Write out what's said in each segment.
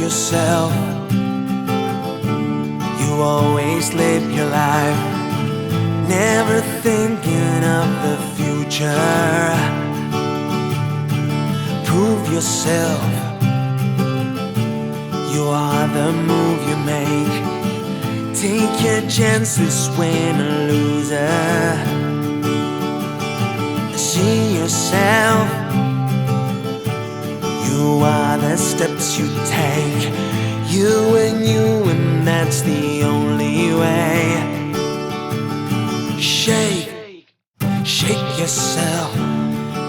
yourself. You always live your life, never thinking of the future. Prove yourself. You are the move you make. Take your chances, win or loser. See yourself. You are the steps you take. You and you, and that's the only way. Shake, shake yourself.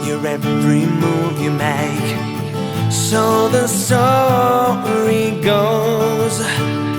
Your every move you make. So the story goes.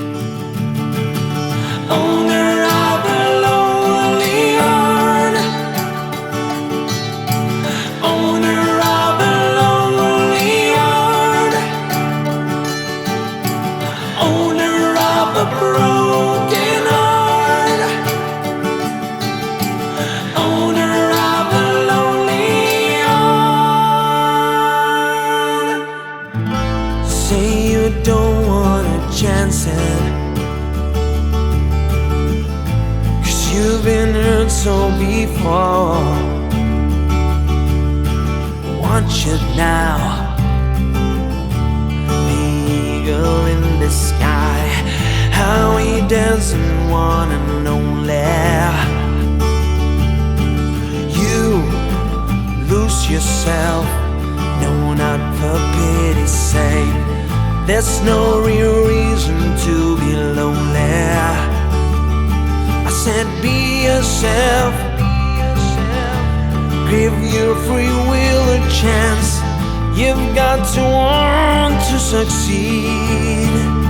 So before. Watch it now. Eagle in the sky. How he doesn't wanna know You lose yourself. No, not for pity's sake. There's no real reason to be lonely. I said, be yourself. Give your free will a chance. You've got to want to succeed.